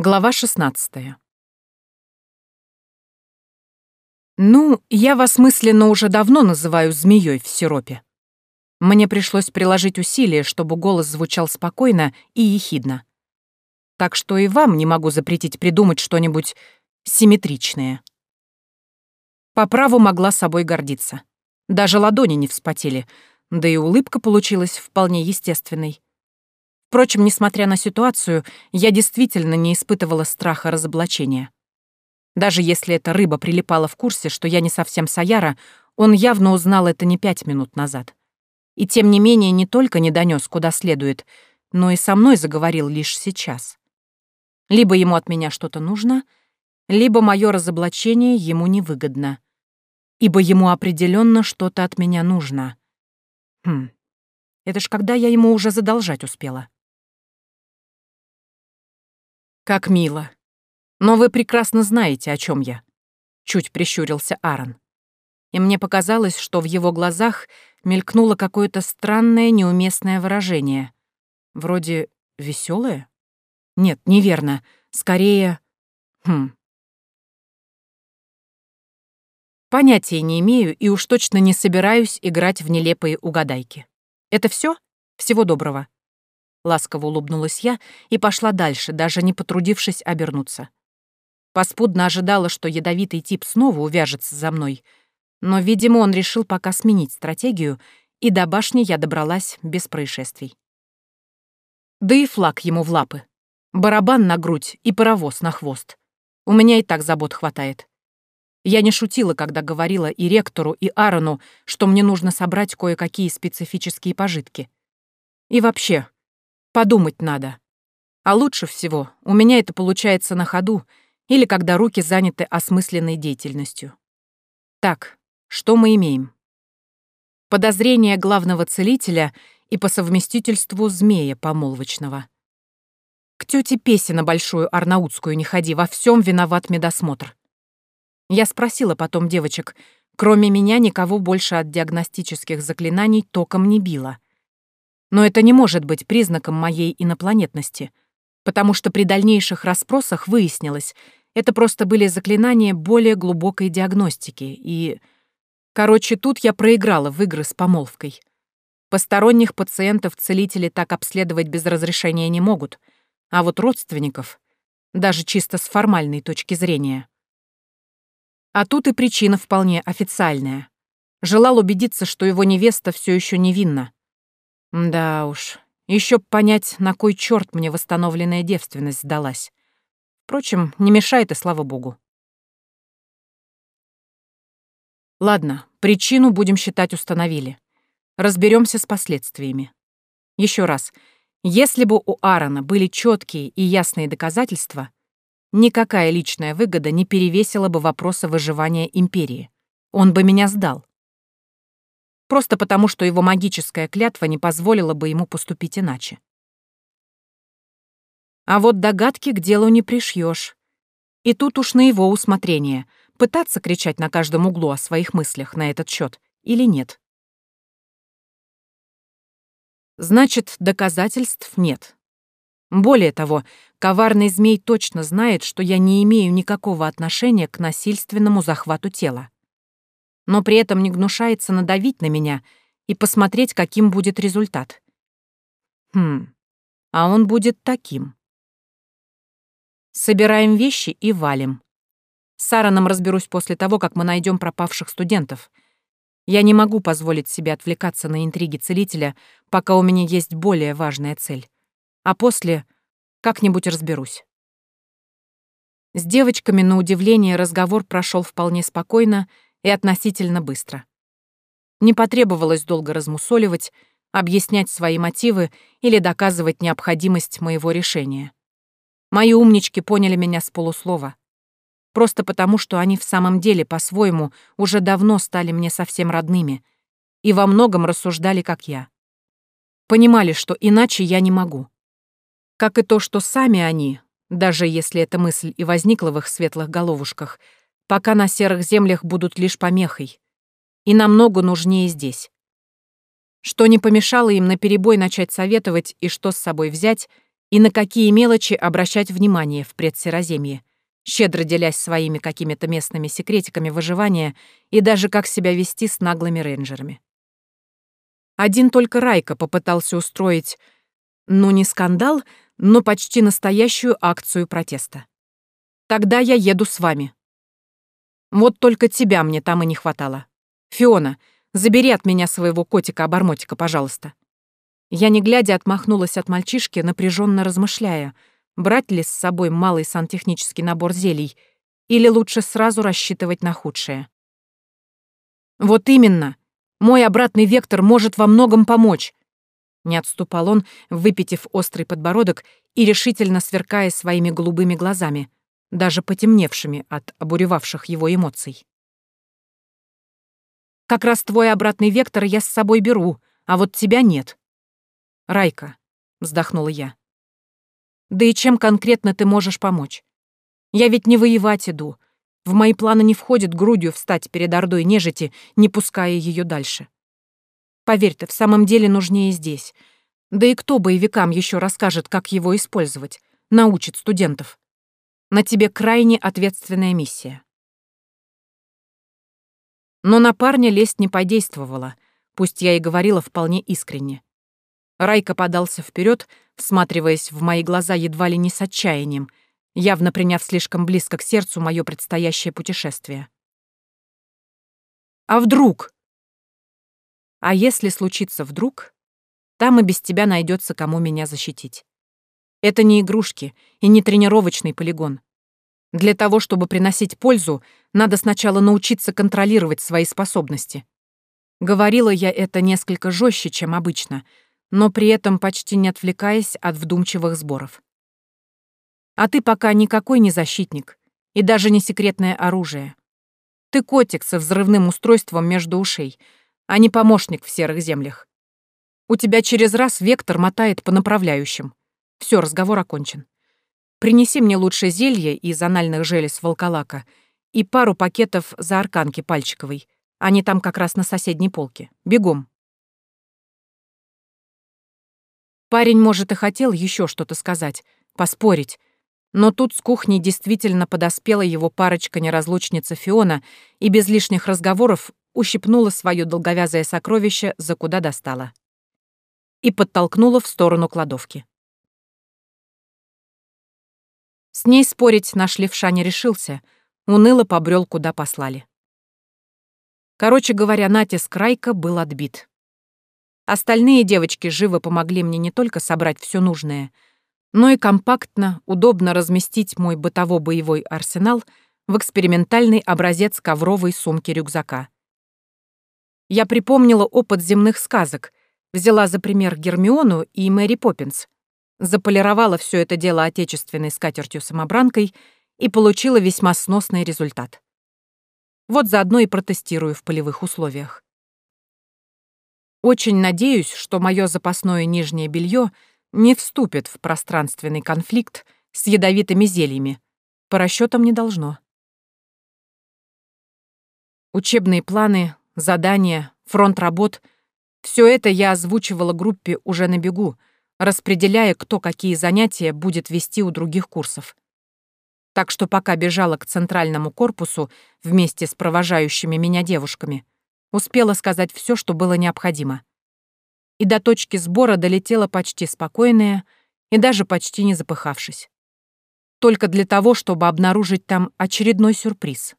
Глава 16. Ну, я вас мысленно уже давно называю змеей в сиропе. Мне пришлось приложить усилия, чтобы голос звучал спокойно и ехидно. Так что и вам не могу запретить придумать что-нибудь симметричное. По праву могла собой гордиться. Даже ладони не вспотели, да и улыбка получилась вполне естественной. Впрочем, несмотря на ситуацию, я действительно не испытывала страха разоблачения. Даже если эта рыба прилипала в курсе, что я не совсем Саяра, он явно узнал это не пять минут назад. И тем не менее не только не донес куда следует, но и со мной заговорил лишь сейчас. Либо ему от меня что-то нужно, либо мое разоблачение ему невыгодно. Ибо ему определенно что-то от меня нужно. Хм, это ж когда я ему уже задолжать успела. «Как мило. Но вы прекрасно знаете, о чем я», — чуть прищурился Аарон. И мне показалось, что в его глазах мелькнуло какое-то странное, неуместное выражение. Вроде веселое? Нет, неверно. Скорее... Хм. Понятия не имею и уж точно не собираюсь играть в нелепые угадайки. Это все? Всего доброго. Ласково улыбнулась я и пошла дальше, даже не потрудившись обернуться. Паспудно ожидала, что ядовитый тип снова увяжется за мной, но, видимо, он решил пока сменить стратегию, и до башни я добралась без происшествий. Да и флаг ему в лапы. Барабан на грудь и паровоз на хвост. У меня и так забот хватает. Я не шутила, когда говорила и ректору, и Аарону, что мне нужно собрать кое-какие специфические пожитки. И вообще, Подумать надо. А лучше всего у меня это получается на ходу или когда руки заняты осмысленной деятельностью. Так, что мы имеем? Подозрение главного целителя и по совместительству змея помолвочного. К тете Песе на Большую Арнаутскую не ходи, во всем виноват медосмотр. Я спросила потом девочек, кроме меня никого больше от диагностических заклинаний током не било — но это не может быть признаком моей инопланетности, потому что при дальнейших расспросах выяснилось, это просто были заклинания более глубокой диагностики, и... Короче, тут я проиграла в игры с помолвкой. Посторонних пациентов целители так обследовать без разрешения не могут, а вот родственников, даже чисто с формальной точки зрения. А тут и причина вполне официальная. Желал убедиться, что его невеста все еще невинна. Да уж, еще понять, на кой черт мне восстановленная девственность сдалась. Впрочем, не мешает и слава богу. Ладно, причину, будем считать, установили. Разберемся с последствиями. Еще раз, если бы у Аарона были четкие и ясные доказательства, никакая личная выгода не перевесила бы вопроса выживания империи. Он бы меня сдал просто потому, что его магическая клятва не позволила бы ему поступить иначе. А вот догадки к делу не пришьешь. И тут уж на его усмотрение, пытаться кричать на каждом углу о своих мыслях на этот счет или нет. Значит, доказательств нет. Более того, коварный змей точно знает, что я не имею никакого отношения к насильственному захвату тела но при этом не гнушается надавить на меня и посмотреть, каким будет результат. Хм, а он будет таким. Собираем вещи и валим. С Сараном разберусь после того, как мы найдем пропавших студентов. Я не могу позволить себе отвлекаться на интриги целителя, пока у меня есть более важная цель. А после как-нибудь разберусь. С девочками, на удивление, разговор прошел вполне спокойно, и относительно быстро. Не потребовалось долго размусоливать, объяснять свои мотивы или доказывать необходимость моего решения. Мои умнички поняли меня с полуслова. Просто потому, что они в самом деле по-своему уже давно стали мне совсем родными и во многом рассуждали, как я. Понимали, что иначе я не могу. Как и то, что сами они, даже если эта мысль и возникла в их светлых головушках — пока на серых землях будут лишь помехой. И намного нужнее здесь. Что не помешало им наперебой начать советовать и что с собой взять, и на какие мелочи обращать внимание в предсероземье, щедро делясь своими какими-то местными секретиками выживания и даже как себя вести с наглыми рейнджерами. Один только Райка попытался устроить, ну не скандал, но почти настоящую акцию протеста. Тогда я еду с вами. Вот только тебя мне там и не хватало. Фиона, забери от меня своего котика-обормотика, пожалуйста. Я не глядя отмахнулась от мальчишки, напряженно размышляя, брать ли с собой малый сантехнический набор зелий или лучше сразу рассчитывать на худшее. «Вот именно! Мой обратный вектор может во многом помочь!» Не отступал он, выпитив острый подбородок и решительно сверкая своими голубыми глазами, даже потемневшими от обуревавших его эмоций. «Как раз твой обратный вектор я с собой беру, а вот тебя нет. «Райка», — вздохнула я. «Да и чем конкретно ты можешь помочь? Я ведь не воевать иду. В мои планы не входит грудью встать перед ордой нежити, не пуская ее дальше. Поверь, ты в самом деле нужнее здесь. Да и кто боевикам еще расскажет, как его использовать, научит студентов? На тебе крайне ответственная миссия». Но на парня лесть не подействовала, пусть я и говорила вполне искренне. Райка подался вперед, всматриваясь в мои глаза едва ли не с отчаянием, явно приняв слишком близко к сердцу мое предстоящее путешествие. «А вдруг?» «А если случится вдруг, там и без тебя найдется, кому меня защитить. Это не игрушки и не тренировочный полигон. Для того, чтобы приносить пользу, надо сначала научиться контролировать свои способности. Говорила я это несколько жестче, чем обычно — но при этом почти не отвлекаясь от вдумчивых сборов. А ты пока никакой не защитник и даже не секретное оружие. Ты котик со взрывным устройством между ушей, а не помощник в серых землях. У тебя через раз вектор мотает по направляющим. Все, разговор окончен. Принеси мне лучше зелье из анальных желез волколака и пару пакетов за арканки пальчиковой. Они там как раз на соседней полке. Бегом. Парень, может, и хотел еще что-то сказать, поспорить, но тут с кухни действительно подоспела его парочка-неразлучница Фиона и без лишних разговоров ущипнула свое долговязое сокровище, за куда достала. И подтолкнула в сторону кладовки. С ней спорить наш левша не решился, уныло побрел, куда послали. Короче говоря, натиск Райка был отбит. Остальные девочки живо помогли мне не только собрать все нужное, но и компактно, удобно разместить мой бытово-боевой арсенал в экспериментальный образец ковровой сумки рюкзака. Я припомнила опыт земных сказок, взяла за пример Гермиону и Мэри Поппинс, заполировала все это дело отечественной скатертью-самобранкой и получила весьма сносный результат. Вот заодно и протестирую в полевых условиях. Очень надеюсь, что мое запасное нижнее белье не вступит в пространственный конфликт с ядовитыми зельями. По расчетам не должно. Учебные планы, задания, фронт работ — все это я озвучивала группе уже на бегу, распределяя, кто какие занятия будет вести у других курсов. Так что пока бежала к центральному корпусу вместе с провожающими меня девушками — Успела сказать все, что было необходимо. И до точки сбора долетела почти спокойная и даже почти не запыхавшись. Только для того, чтобы обнаружить там очередной сюрприз.